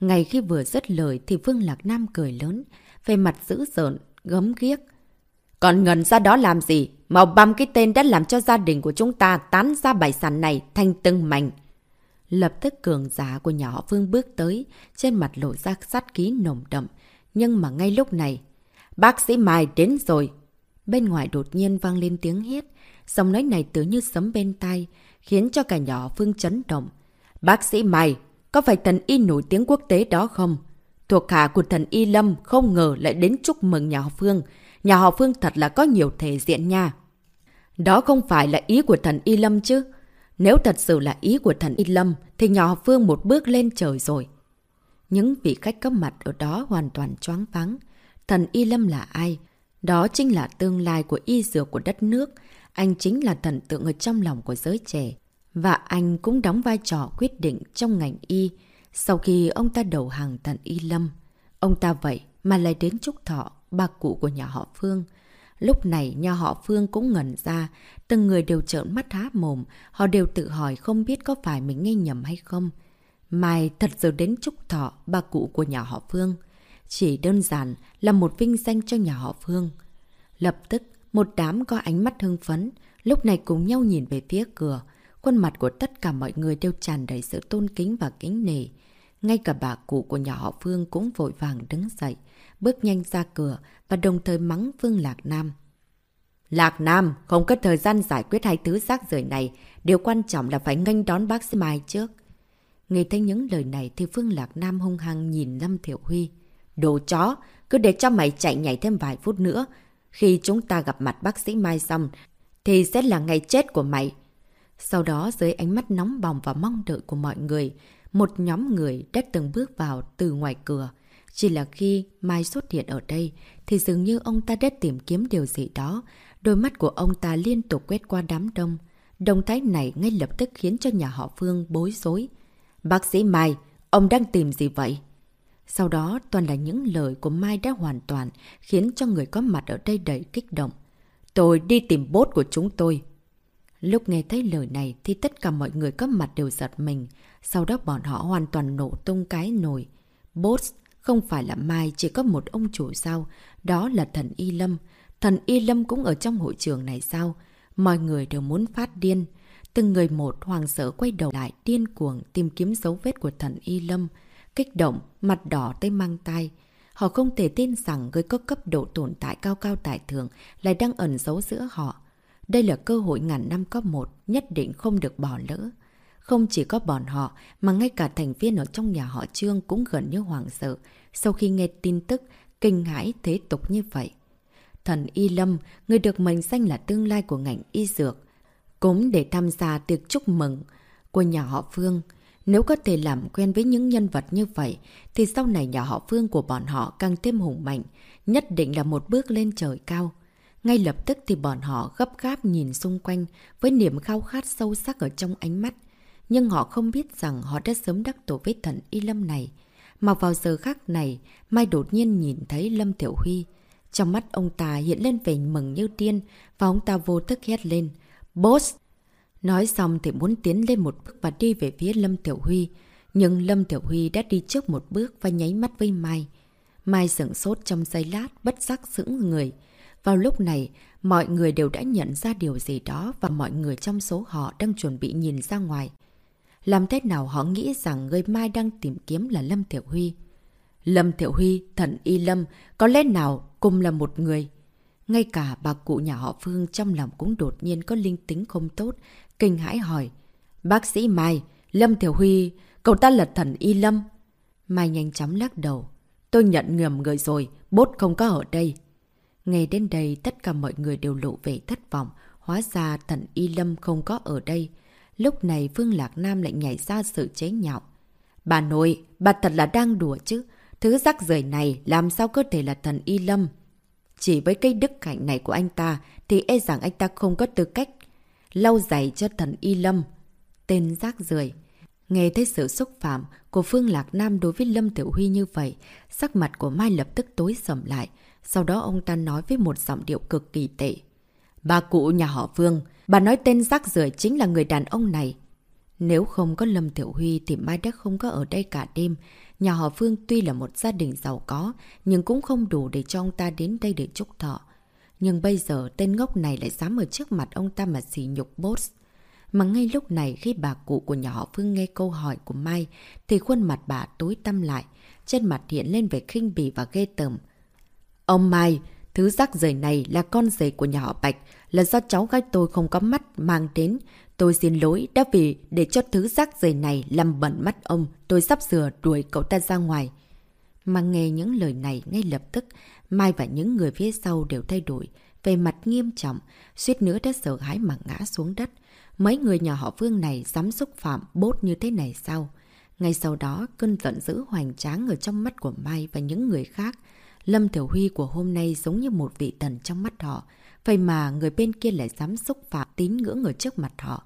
S1: Ngay khi vừa dứt lời thì Phương Lạc Nam cười lớn, về mặt dữ dợn, gấm ghiếc. Còn ngần ra đó làm gì? Màu băm cái tên đã làm cho gia đình của chúng ta tán ra bài sản này thành từng mảnh. Lập tức cường giả của nhà họ Phương bước tới, trên mặt lộ ra sát khí nồng đậm. Nhưng mà ngay lúc này, bác sĩ Mai đến rồi. Bên ngoài đột nhiên vang lên tiếng hét, giọng nói này tứ như sấm bên tai, khiến cho cả nhà họ Phương chấn động. Bác sĩ Mai, có phải thần y nổi tiếng quốc tế đó không? Thuộc hạ của thần y Lâm không ngờ lại đến chúc mừng nhà họ Phương. Nhà họ Phương thật là có nhiều thể diện nha. Đó không phải là ý của thần y Lâm chứ. Nếu thật sự là ý của thần y Lâm, thì nhà họ Phương một bước lên trời rồi. Những vị khách cấp mặt ở đó hoàn toàn choáng váng. Thần y Lâm là ai? Đó chính là tương lai của y dược của đất nước. Anh chính là thần tượng ở trong lòng của giới trẻ. Và anh cũng đóng vai trò quyết định trong ngành y sau khi ông ta đầu hàng thần y Lâm. Ông ta vậy mà lại đến chúc thọ, bà cụ của nhà họ Phương. Lúc này nhà họ Phương cũng ngẩn ra, từng người đều trợn mắt há mồm, họ đều tự hỏi không biết có phải mình nghe nhầm hay không. Mai thật giờ đến chúc thọ bà cụ của nhà họ Phương. Chỉ đơn giản là một vinh danh cho nhà họ Phương. Lập tức, một đám có ánh mắt hưng phấn, lúc này cùng nhau nhìn về phía cửa. Khuôn mặt của tất cả mọi người đều tràn đầy sự tôn kính và kính nể. Ngay cả bà cụ của nhà họ Phương cũng vội vàng đứng dậy, bước nhanh ra cửa và đồng thời mắng Phương Lạc Nam. Lạc Nam không có thời gian giải quyết hai thứ rác rưởi này, điều quan trọng là phải nghênh đón bác sĩ Mai trước. Nghe thấy những lời này thì Phương Lạc Nam hung hăng nhìn Lâm Thiệu Huy. Đồ chó, cứ để cho mày chạy nhảy thêm vài phút nữa. Khi chúng ta gặp mặt bác sĩ Mai xong, thì sẽ là ngày chết của mày. Sau đó dưới ánh mắt nóng bỏng và mong đợi của mọi người, một nhóm người đã từng bước vào từ ngoài cửa. Chỉ là khi Mai xuất hiện ở đây thì dường như ông ta đã tìm kiếm điều gì đó. Đôi mắt của ông ta liên tục quét qua đám đông. Động thái này ngay lập tức khiến cho nhà họ Phương bối rối. Bác sĩ Mai, ông đang tìm gì vậy? Sau đó toàn là những lời của Mai đã hoàn toàn khiến cho người có mặt ở đây đầy kích động. Tôi đi tìm bốt của chúng tôi. Lúc nghe thấy lời này thì tất cả mọi người có mặt đều giật mình. Sau đó bọn họ hoàn toàn nổ tung cái nồi. Bốt không phải là Mai chỉ có một ông chủ sao, đó là thần Y Lâm. Thần Y Lâm cũng ở trong hội trường này sao? Mọi người đều muốn phát điên. Từng người một hoàng sở quay đầu lại điên cuồng tìm kiếm dấu vết của thần Y Lâm. Kích động, mặt đỏ tới mang tay. Họ không thể tin rằng người có cấp độ tồn tại cao cao tại thường lại đang ẩn giấu giữa họ. Đây là cơ hội ngàn năm có một, nhất định không được bỏ lỡ. Không chỉ có bọn họ, mà ngay cả thành viên ở trong nhà họ Trương cũng gần như hoảng sợ sau khi nghe tin tức kinh hãi thế tục như vậy. Thần Y Lâm, người được mệnh danh là tương lai của ngành y dược, cũng để tham gia tiệc chúc mừng của nhà họ Phương. Nếu có thể làm quen với những nhân vật như vậy, thì sau này nhà họ Phương của bọn họ càng thêm hùng mạnh, nhất định là một bước lên trời cao. Ngay lập tức thì bọn họ gấp gáp nhìn xung quanh với niềm khao khát sâu sắc ở trong ánh mắt. Nhưng họ không biết rằng họ đã sớm đắc tổ với thần Y Lâm này. Mà vào giờ khác này, Mai đột nhiên nhìn thấy Lâm Tiểu Huy. Trong mắt ông ta hiện lên vẻ mừng như tiên và ông ta vô thức hét lên. Boss! Nói xong thì muốn tiến lên một bước và đi về phía Lâm Tiểu Huy. Nhưng Lâm Tiểu Huy đã đi trước một bước và nháy mắt với Mai. Mai sửng sốt trong giây lát, bất giác sững người. Vào lúc này, mọi người đều đã nhận ra điều gì đó và mọi người trong số họ đang chuẩn bị nhìn ra ngoài. Làm thế nào họ nghĩ rằng người Mai đang tìm kiếm là Lâm thiệu Huy? Lâm thiệu Huy, thần Y Lâm, có lẽ nào cùng là một người? Ngay cả bà cụ nhà họ Phương trong lòng cũng đột nhiên có linh tính không tốt, kinh hãi hỏi. Bác sĩ Mai, Lâm thiệu Huy, cậu ta là thần Y Lâm. Mai nhanh chóng lắc đầu. Tôi nhận ngầm người rồi, bốt không có ở đây. Ngay đến đây tất cả mọi người đều lộ vẻ thất vọng, hóa ra thần Y Lâm không có ở đây. Lúc này Phương Lạc Nam lại nhảy ra sự chế nhạo. Bà nội, bà thật là đang đùa chứ. Thứ rắc rời này làm sao có thể là thần Y Lâm? Chỉ với cây đức hạnh này của anh ta thì e rằng anh ta không có tư cách lau giày cho thần Y Lâm. Tên rác rưởi Nghe thấy sự xúc phạm của Phương Lạc Nam đối với Lâm Tiểu Huy như vậy, sắc mặt của Mai lập tức tối sầm lại. Sau đó ông ta nói với một giọng điệu cực kỳ tệ. Bà cụ nhà họ Phương, bà nói tên rác rưởi chính là người đàn ông này. Nếu không có Lâm Tiểu Huy thì Mai đã không có ở đây cả đêm. Nhà họ Phương tuy là một gia đình giàu có, nhưng cũng không đủ để cho ông ta đến đây để chúc thọ. Nhưng bây giờ tên ngốc này lại dám ở trước mặt ông ta mà xỉ nhục boss. Mà ngay lúc này khi bà cụ của nhà họ Phương nghe câu hỏi của Mai thì khuôn mặt bà tối tăm lại, trên mặt hiện lên vẻ khinh bỉ và ghê tởm. Ông Mai, thứ rác rời này là con rể của nhà họ Bạch, là do cháu gái tôi không có mắt mang đến. Tôi xin lỗi đã vì để cho thứ rác rời này làm bẩn mắt ông, tôi sắp sửa đuổi cậu ta ra ngoài. Mà nghe những lời này ngay lập tức, Mai và những người phía sau đều thay đổi, về mặt nghiêm trọng, suýt nữa đã sợ hãi mà ngã xuống đất. Mấy người nhà họ Vương này dám xúc phạm bốt như thế này sao? Ngay sau đó, cơn giận dữ hoành tráng ở trong mắt của Mai và những người khác. Lâm Thiểu Huy của hôm nay giống như một vị thần trong mắt họ. Vậy mà người bên kia lại dám xúc phạm tín ngưỡng ở trước mặt họ.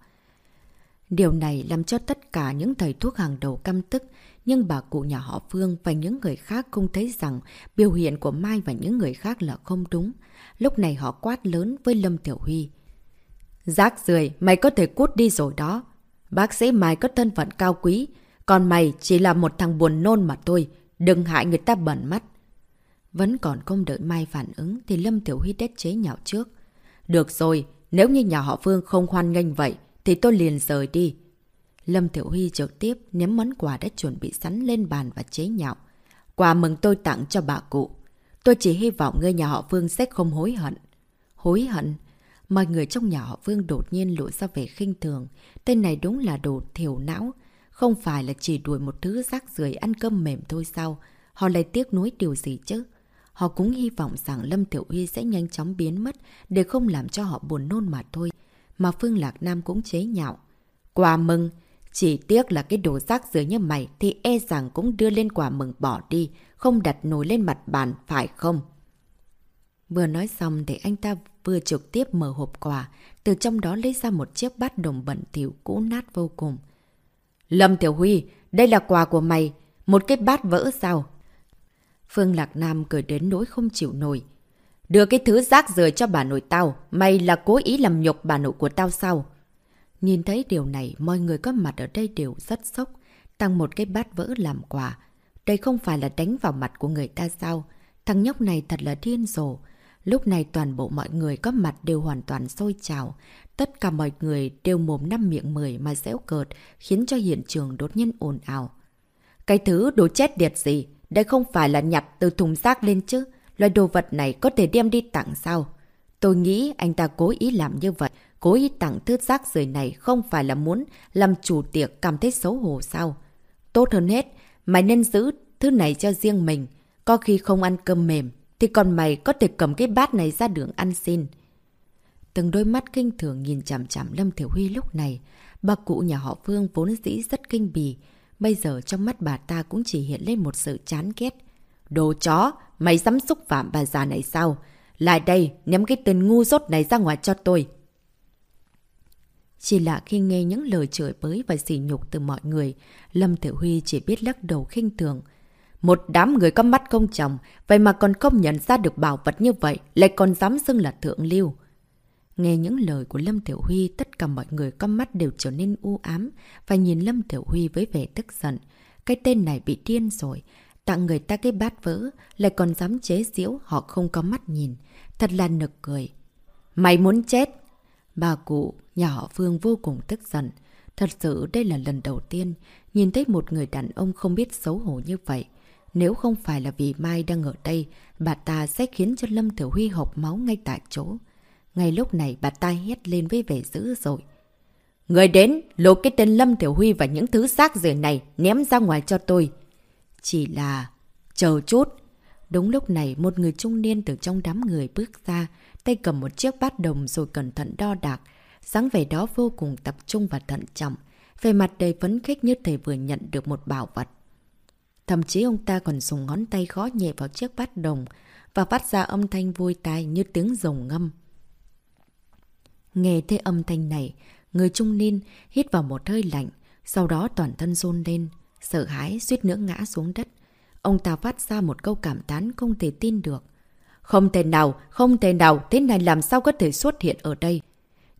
S1: Điều này làm cho tất cả những thầy thuốc hàng đầu căm tức, nhưng bà cụ nhà họ Phương và những người khác cũng thấy rằng biểu hiện của Mai và những người khác là không đúng. Lúc này họ quát lớn với Lâm Tiểu Huy. Giác rười, mày có thể cút đi rồi đó. Bác sĩ Mai có thân phận cao quý, còn mày chỉ là một thằng buồn nôn mà thôi. Đừng hại người ta bẩn mắt. Vẫn còn không đợi Mai phản ứng thì Lâm Tiểu Huy đét chế nhạo trước. Được rồi, nếu như nhà họ Phương không hoan nghênh vậy thì tôi liền rời đi. Lâm Tiểu Huy trực tiếp ném món quà đã chuẩn bị sẵn lên bàn và chế nhạo. Quà mừng tôi tặng cho bà cụ. Tôi chỉ hy vọng người nhà họ Phương sẽ không hối hận. Hối hận? Mọi người trong nhà họ Vương đột nhiên lộ ra vẻ khinh thường. Tên này đúng là đồ thiểu não. Không phải là chỉ đuổi một thứ rác rưởi ăn cơm mềm thôi sao? Họ lại tiếc nuối điều gì chứ? Họ cũng hy vọng rằng Lâm Tiểu Huy sẽ nhanh chóng biến mất để không làm cho họ buồn nôn mà thôi. Mà Phương Lạc Nam cũng chế nhạo. Quà mừng! Chỉ tiếc là cái đồ rác dưới như mày thì e rằng cũng đưa lên quà mừng bỏ đi, không đặt nồi lên mặt bàn, phải không? Vừa nói xong thì anh ta vừa trực tiếp mở hộp quà, từ trong đó lấy ra một chiếc bát đồng bẩn thỉu cũ nát vô cùng. Lâm Tiểu Huy, đây là quà của mày, một cái bát vỡ sao? Phương Lạc Nam cười đến nỗi không chịu nổi. Đưa cái thứ rác rời cho bà nội tao, mày là cố ý làm nhục bà nội của tao sao? Nhìn thấy điều này, mọi người có mặt ở đây đều rất sốc, tăng một cái bát vỡ làm quà. Đây không phải là đánh vào mặt của người ta sao? Thằng nhóc này thật là điên rồ. Lúc này toàn bộ mọi người có mặt đều hoàn toàn sôi trào. Tất cả mọi người đều mồm năm miệng mười mà dễu cợt, khiến cho hiện trường đột nhiên ồn ào. Cái thứ đồ chết điệt gì? Đây không phải là nhặt từ thùng rác lên chứ. Loại đồ vật này có thể đem đi tặng sao? Tôi nghĩ anh ta cố ý làm như vậy. Cố ý tặng thứ rác rời này không phải là muốn làm chủ tiệc cảm thấy xấu hổ sao? Tốt hơn hết, mày nên giữ thứ này cho riêng mình. Có khi không ăn cơm mềm, thì còn mày có thể cầm cái bát này ra đường ăn xin. Từng đôi mắt kinh thường nhìn chằm chằm Lâm Thiểu Huy lúc này. Bà cụ nhà họ Phương vốn dĩ rất kinh bì. Bây giờ trong mắt bà ta cũng chỉ hiện lên một sự chán ghét. Đồ chó, mày dám xúc phạm bà già này sao? Lại đây, ném cái tên ngu dốt này ra ngoài cho tôi. Chỉ là khi nghe những lời chửi bới và sỉ nhục từ mọi người, Lâm Tiểu Huy chỉ biết lắc đầu khinh thường. Một đám người có mắt không chồng, vậy mà còn không nhận ra được bảo vật như vậy, lại còn dám xưng là thượng lưu. Nghe những lời của Lâm Tiểu Huy, tất cả mọi người con mắt đều trở nên u ám và nhìn Lâm Tiểu Huy với vẻ tức giận. Cái tên này bị điên rồi. Tặng người ta cái bát vỡ, lại còn dám chế giễu họ không có mắt nhìn. Thật là nực cười. Mày muốn chết! Bà cụ, nhà họ Phương vô cùng tức giận. Thật sự đây là lần đầu tiên nhìn thấy một người đàn ông không biết xấu hổ như vậy. Nếu không phải là vì Mai đang ở đây, bà ta sẽ khiến cho Lâm Tiểu Huy hộp máu ngay tại chỗ. Ngay lúc này bà ta hét lên với vẻ dữ dội. Người đến, lột cái tên Lâm Tiểu Huy và những thứ xác rời này ném ra ngoài cho tôi. Chỉ là... Chờ chút. Đúng lúc này, một người trung niên từ trong đám người bước ra, tay cầm một chiếc bát đồng rồi cẩn thận đo đạc. dáng vẻ đó vô cùng tập trung và thận trọng. Về mặt đầy phấn khích như thể vừa nhận được một bảo vật. Thậm chí ông ta còn dùng ngón tay gõ nhẹ vào chiếc bát đồng và phát ra âm thanh vui tai như tiếng rồng ngâm. Nghe thấy âm thanh này, người trung niên hít vào một hơi lạnh, sau đó toàn thân rôn lên, sợ hãi suýt nữa ngã xuống đất. Ông ta phát ra một câu cảm tán không thể tin được. Không thể nào, không thể nào, thế này làm sao có thể xuất hiện ở đây?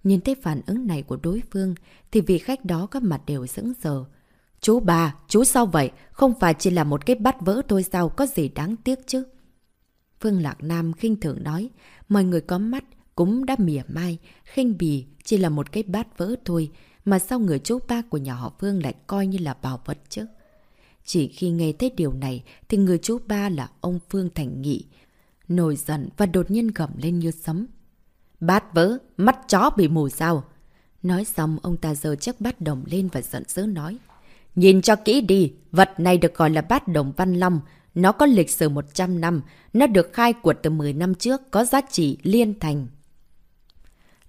S1: Nhìn thấy phản ứng này của đối phương, thì vị khách đó các mặt đều sững sờ. Chú bà, chú sao vậy? Không phải chỉ là một cái bát vỡ thôi sao, có gì đáng tiếc chứ? Phương Lạc Nam khinh thường nói, mọi người có mắt cũng đã mỉa mai, khinh bì chỉ là một cái bát vỡ thôi, mà sao người chú ba của nhà họ Phương lại coi như là bảo vật chứ? Chỉ khi nghe thấy điều này thì người chú ba là ông Phương Thành Nghị, nổi giận và đột nhiên gầm lên như sấm. Bát vỡ, mắt chó bị mù sao? Nói xong ông ta giơ chiếc bát đồng lên và giận dữ nói. Nhìn cho kỹ đi, vật này được gọi là bát đồng Văn Long. Nó có lịch sử 100 năm, nó được khai quật từ 10 năm trước, có giá trị liên thành.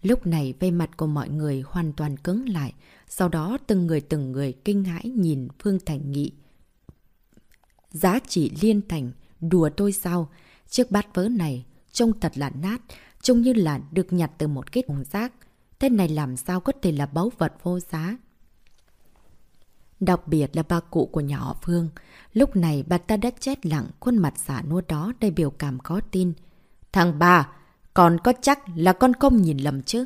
S1: Lúc này về mặt của mọi người hoàn toàn cứng lại, sau đó từng người từng người kinh hãi nhìn Phương Thành Nghị. Giá trị liên thành, đùa tôi sao? Chiếc bát vỡ này trông thật là nát, trông như là được nhặt từ một cái thùng rác. Thế này làm sao có thể là báu vật vô giá? Đặc biệt là bà cụ của nhà họ Phương. Lúc này bà ta đã chết lặng, khuôn mặt xả nua đó đầy biểu cảm khó tin. Thằng bà, còn có chắc là con không nhìn lầm chứ?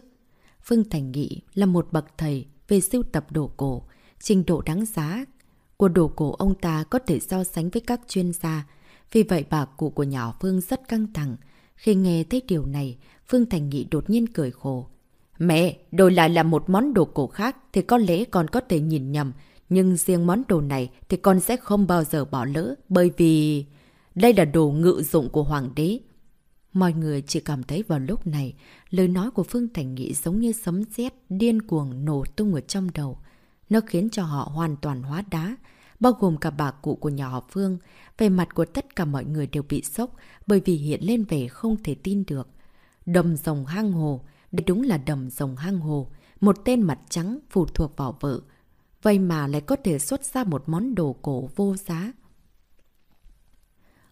S1: Phương Thành Nghị là một bậc thầy về sưu tập đồ cổ. Trình độ đáng giá của đồ cổ ông ta có thể so sánh với các chuyên gia. Vì vậy bà cụ của nhỏ Phương rất căng thẳng. Khi nghe thấy điều này, Phương Thành Nghị đột nhiên cười khổ. Mẹ, đổi lại là một món đồ cổ khác thì có lẽ con có thể nhìn nhầm. Nhưng riêng món đồ này thì con sẽ không bao giờ bỏ lỡ bởi vì đây là đồ ngự dụng của hoàng đế. Mọi người chỉ cảm thấy vào lúc này, lời nói của Phương Thành Nghị giống như sấm sét điên cuồng nổ tung ở trong đầu. Nó khiến cho họ hoàn toàn hóa đá, bao gồm cả bà cụ của nhà họ Phương. Về mặt của tất cả mọi người đều bị sốc bởi vì hiện lên vẻ không thể tin được. Đầm rồng hang hồ, đây đúng là đầm rồng hang hồ, một tên mặt trắng phụ thuộc vào vợ. Vậy mà lại có thể xuất ra một món đồ cổ vô giá.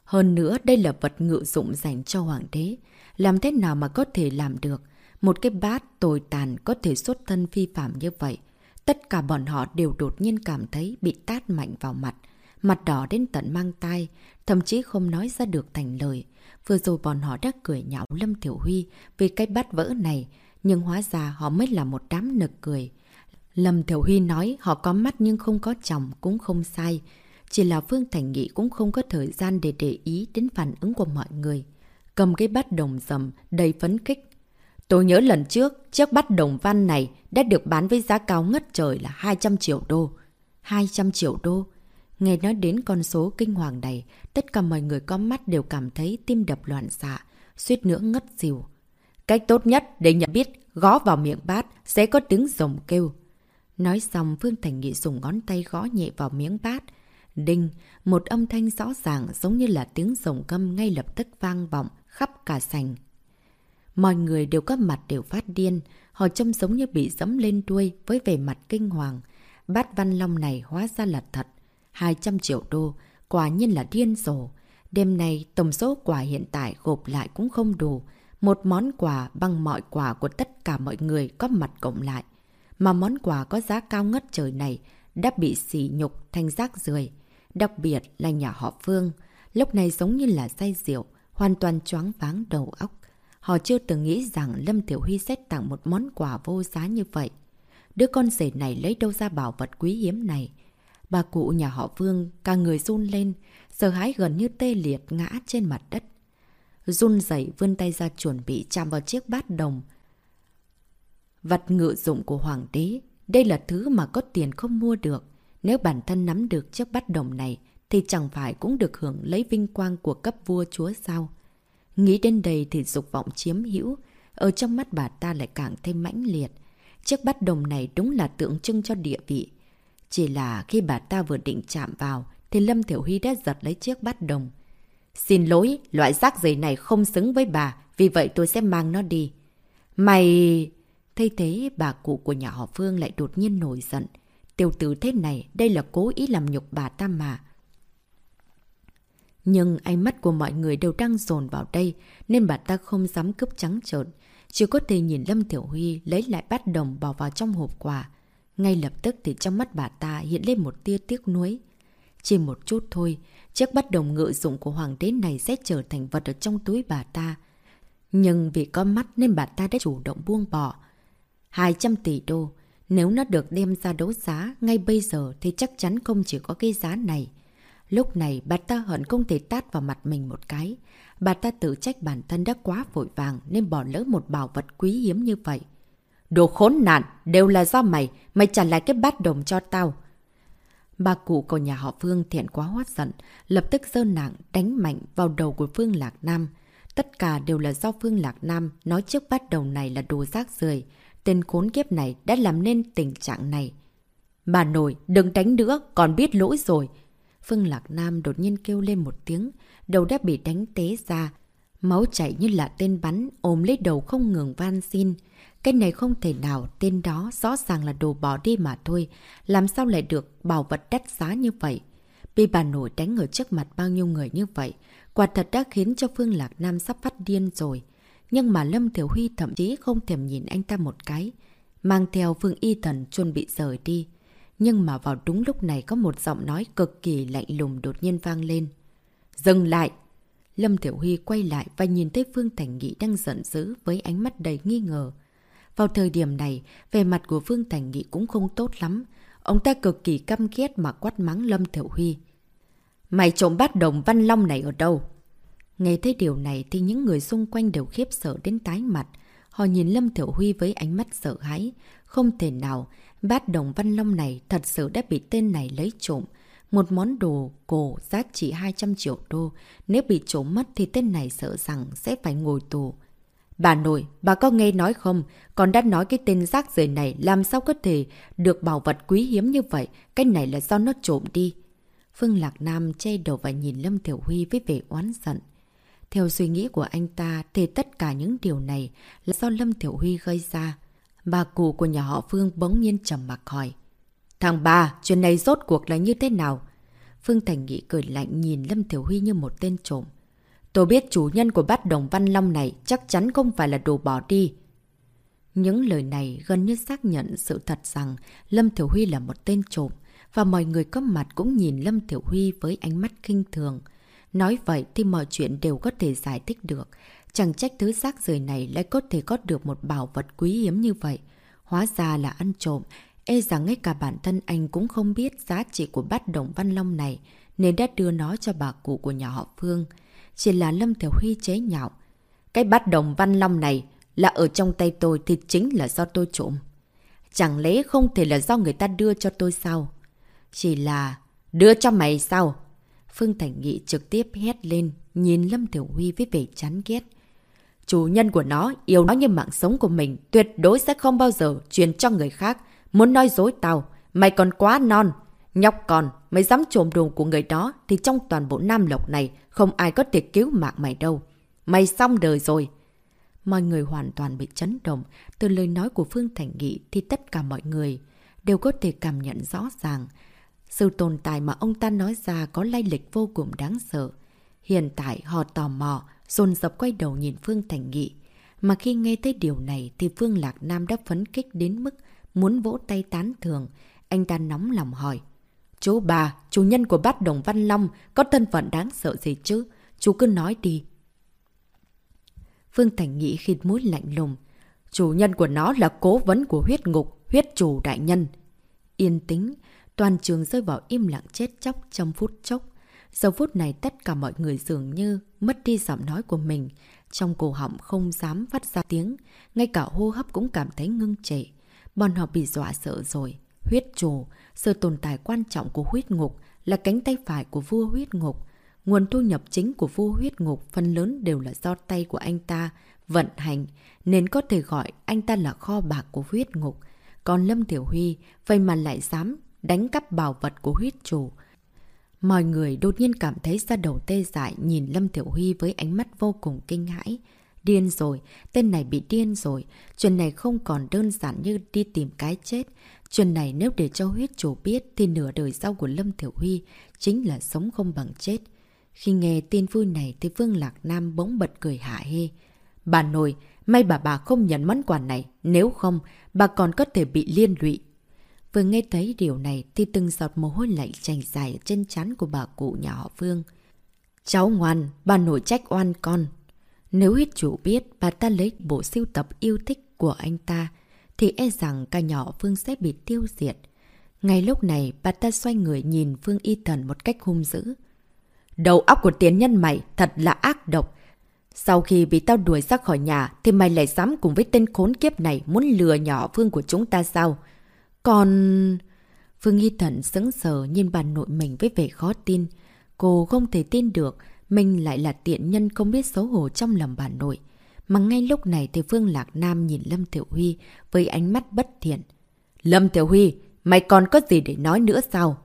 S1: Hơn nữa, đây là vật ngự dụng dành cho hoàng đế. Làm thế nào mà có thể làm được? Một cái bát tồi tàn có thể xuất thân phi phạm như vậy. Tất cả bọn họ đều đột nhiên cảm thấy bị tát mạnh vào mặt. Mặt đỏ đến tận mang tai, thậm chí không nói ra được thành lời. Vừa rồi bọn họ đã cười nhạo Lâm Tiểu Huy vì cái bát vỡ này, nhưng hóa ra họ mới là một đám nực cười. Lâm Thiểu Huy nói họ có mắt nhưng không có chồng cũng không sai. Chỉ là Phương Thành Nghị cũng không có thời gian để để ý đến phản ứng của mọi người. Cầm cái bát đồng dầm đầy phấn khích. Tôi nhớ lần trước, chiếc bát đồng văn này đã được bán với giá cao ngất trời là 200 triệu đô. 200 triệu đô. Nghe nói đến con số kinh hoàng này, tất cả mọi người có mắt đều cảm thấy tim đập loạn xạ, suýt nữa ngất xỉu. Cách tốt nhất để nhận biết gõ vào miệng bát sẽ có tiếng rồng kêu. Nói xong Phương Thành Nghị dùng ngón tay gõ nhẹ vào miếng bát. Đinh, một âm thanh rõ ràng giống như là tiếng rồng câm ngay lập tức vang vọng khắp cả sành. Mọi người đều có mặt đều phát điên, họ trông giống như bị dẫm lên đuôi với vẻ mặt kinh hoàng. Bát văn long này hóa ra là thật. 200 triệu đô, quả nhiên là điên rồ. Đêm nay, tổng số quả hiện tại gộp lại cũng không đủ. Một món quà bằng mọi quà của tất cả mọi người có mặt cộng lại mà món quà có giá cao ngất trời này đã bị sỉ nhục thành rác rưởi Đặc biệt là nhà họ Phương, lúc này giống như là say rượu, hoàn toàn choáng váng đầu óc. Họ chưa từng nghĩ rằng Lâm Tiểu Huy sẽ tặng một món quà vô giá như vậy. Đứa con rể này lấy đâu ra bảo vật quý hiếm này? Bà cụ nhà họ Vương, cả người run lên, sợ hãi gần như tê liệt ngã trên mặt đất. Run dậy vươn tay ra chuẩn bị chạm vào chiếc bát đồng. Vật ngự dụng của hoàng đế, đây là thứ mà có tiền không mua được. Nếu bản thân nắm được chiếc bát đồng này, thì chẳng phải cũng được hưởng lấy vinh quang của cấp vua chúa sao? Nghĩ đến đây thì dục vọng chiếm hữu, ở trong mắt bà ta lại càng thêm mãnh liệt. Chiếc bát đồng này đúng là tượng trưng cho địa vị. Chỉ là khi bà ta vừa định chạm vào, thì Lâm Thiểu Huy đã giật lấy chiếc bát đồng. Xin lỗi, loại rác giấy này không xứng với bà, vì vậy tôi sẽ mang nó đi. Mày... Thay thế, bà cụ của nhà họ Phương lại đột nhiên nổi giận. Tiểu tử thế này, đây là cố ý làm nhục bà ta mà. Nhưng ánh mắt của mọi người đều đang dồn vào đây, nên bà ta không dám cướp trắng trợn. Chỉ có thể nhìn Lâm Tiểu Huy lấy lại bát đồng bỏ vào trong hộp quà. Ngay lập tức thì trong mắt bà ta hiện lên một tia tiếc nuối. Chỉ một chút thôi, chiếc bát đồng ngự dụng của hoàng đế này sẽ trở thành vật ở trong túi bà ta. Nhưng vì có mắt nên bà ta đã chủ động buông bỏ. 200 tỷ đô, nếu nó được đem ra đấu giá ngay bây giờ thì chắc chắn không chỉ có cái giá này. Lúc này bà ta hận không thể tát vào mặt mình một cái. Bà ta tự trách bản thân đã quá vội vàng nên bỏ lỡ một bảo vật quý hiếm như vậy. Đồ khốn nạn, đều là do mày, mày trả lại cái bát đồng cho tao. Bà cụ của nhà họ Phương thiện quá hoát giận, lập tức dơ nặng đánh mạnh vào đầu của Phương Lạc Nam. Tất cả đều là do Phương Lạc Nam nói chiếc bát đồng này là đồ rác rưởi Tên khốn kiếp này đã làm nên tình trạng này. Bà nội, đừng đánh nữa, còn biết lỗi rồi. Phương Lạc Nam đột nhiên kêu lên một tiếng, đầu đã bị đánh tế ra. Máu chảy như là tên bắn, ôm lấy đầu không ngừng van xin. Cái này không thể nào, tên đó rõ ràng là đồ bỏ đi mà thôi. Làm sao lại được bảo vật đắt giá như vậy? Bị bà nội đánh ở trước mặt bao nhiêu người như vậy, quả thật đã khiến cho Phương Lạc Nam sắp phát điên rồi. Nhưng mà Lâm Thiểu Huy thậm chí không thèm nhìn anh ta một cái. Mang theo Phương Y Thần chuẩn bị rời đi. Nhưng mà vào đúng lúc này có một giọng nói cực kỳ lạnh lùng đột nhiên vang lên. Dừng lại! Lâm Tiểu Huy quay lại và nhìn thấy Phương Thành Nghị đang giận dữ với ánh mắt đầy nghi ngờ. Vào thời điểm này, về mặt của Phương Thành Nghị cũng không tốt lắm. Ông ta cực kỳ căm ghét mà quát mắng Lâm Tiểu Huy. Mày trộm bát đồng Văn Long này ở đâu? Nghe thấy điều này thì những người xung quanh đều khiếp sợ đến tái mặt. Họ nhìn Lâm Thiểu Huy với ánh mắt sợ hãi. Không thể nào, bát đồng Văn Long này thật sự đã bị tên này lấy trộm. Một món đồ cổ giá trị 200 triệu đô. Nếu bị trộm mất thì tên này sợ rằng sẽ phải ngồi tù. Bà nội, bà có nghe nói không? Còn đã nói cái tên rác rời này làm sao có thể được bảo vật quý hiếm như vậy? Cái này là do nó trộm đi. Phương Lạc Nam che đầu và nhìn Lâm Thiểu Huy với vẻ oán giận. Theo suy nghĩ của anh ta thì tất cả những điều này là do Lâm Thiểu Huy gây ra. Bà cụ của nhà họ Phương bỗng nhiên trầm mặc hỏi. Thằng ba, chuyện này rốt cuộc là như thế nào? Phương Thành Nghị cười lạnh nhìn Lâm Thiểu Huy như một tên trộm. Tôi biết chủ nhân của bát đồng Văn Long này chắc chắn không phải là đồ bỏ đi. Những lời này gần như xác nhận sự thật rằng Lâm Thiểu Huy là một tên trộm và mọi người có mặt cũng nhìn Lâm Thiểu Huy với ánh mắt kinh thường. Nói vậy thì mọi chuyện đều có thể giải thích được. Chẳng trách thứ xác rời này lại có thể có được một bảo vật quý hiếm như vậy. Hóa ra là ăn trộm. E rằng ngay cả bản thân anh cũng không biết giá trị của bát đồng văn long này, nên đã đưa nó cho bà cụ của nhà họ Phương. Chỉ là Lâm Thiểu Huy chế nhạo. Cái bát đồng văn long này là ở trong tay tôi thì chính là do tôi trộm. Chẳng lẽ không thể là do người ta đưa cho tôi sao? Chỉ là... Đưa cho mày sao? Phương Thành Nghị trực tiếp hét lên, nhìn Lâm Tiểu Huy với vẻ chán ghét. Chủ nhân của nó yêu nó như mạng sống của mình, tuyệt đối sẽ không bao giờ truyền cho người khác. Muốn nói dối tao, mày còn quá non. Nhóc còn, mày dám trộm đồ của người đó thì trong toàn bộ Nam Lộc này không ai có thể cứu mạng mày đâu. Mày xong đời rồi. Mọi người hoàn toàn bị chấn động. Từ lời nói của Phương Thành Nghị thì tất cả mọi người đều có thể cảm nhận rõ ràng. Sự tồn tại mà ông ta nói ra có lai lịch vô cùng đáng sợ. Hiện tại họ tò mò, dồn dập quay đầu nhìn Phương Thành Nghị. Mà khi nghe thấy điều này thì Phương Lạc Nam đã phấn kích đến mức muốn vỗ tay tán thường. Anh ta nóng lòng hỏi. Chú bà, chủ nhân của bát đồng Văn Long có thân phận đáng sợ gì chứ? Chú cứ nói đi. Phương Thành Nghị khịt mũi lạnh lùng. Chủ nhân của nó là cố vấn của huyết ngục, huyết chủ đại nhân. Yên tĩnh, Toàn trường rơi vào im lặng chết chóc trong phút chốc. Giờ phút này tất cả mọi người dường như mất đi giọng nói của mình. Trong cổ họng không dám phát ra tiếng. Ngay cả hô hấp cũng cảm thấy ngưng trệ. Bọn họ bị dọa sợ rồi. Huyết trù, sự tồn tại quan trọng của huyết ngục là cánh tay phải của vua huyết ngục. Nguồn thu nhập chính của vua huyết ngục phần lớn đều là do tay của anh ta vận hành, nên có thể gọi anh ta là kho bạc của huyết ngục. Còn Lâm Tiểu Huy, vậy mà lại dám đánh cắp bảo vật của huyết chủ. Mọi người đột nhiên cảm thấy ra đầu tê dại nhìn Lâm Tiểu Huy với ánh mắt vô cùng kinh hãi. Điên rồi, tên này bị điên rồi. Chuyện này không còn đơn giản như đi tìm cái chết. Chuyện này nếu để cho huyết chủ biết thì nửa đời sau của Lâm Tiểu Huy chính là sống không bằng chết. Khi nghe tin vui này thì Vương Lạc Nam bỗng bật cười hạ hê. Bà nội, may bà bà không nhận món quà này, nếu không, bà còn có thể bị liên lụy. Vừa nghe thấy điều này thì từng giọt mồ hôi lạnh chảy dài trên trán của bà cụ nhà họ Vương. Cháu ngoan, bà nội trách oan con. Nếu huyết chủ biết bà ta lấy bộ siêu tập yêu thích của anh ta, thì e rằng cả nhỏ Phương sẽ bị tiêu diệt. Ngay lúc này, bà ta xoay người nhìn Phương Y Thần một cách hung dữ. Đầu óc của tiến nhân mày thật là ác độc. Sau khi bị tao đuổi ra khỏi nhà, thì mày lại dám cùng với tên khốn kiếp này muốn lừa nhỏ Phương của chúng ta sao? Còn... phương nghi thận sững sờ nhìn bà nội mình với vẻ khó tin. Cô không thể tin được mình lại là tiện nhân không biết xấu hổ trong lòng bà nội. Mà ngay lúc này thì phương Lạc Nam nhìn Lâm Tiểu Huy với ánh mắt bất thiện. Lâm Tiểu Huy, mày còn có gì để nói nữa sao?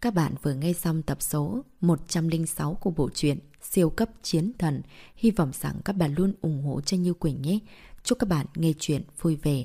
S1: Các bạn vừa nghe xong tập số 106 của bộ truyện Siêu cấp chiến thần. Hy vọng rằng các bạn luôn ủng hộ cho Như Quỳnh nhé. Chúc các bạn nghe chuyện vui vẻ.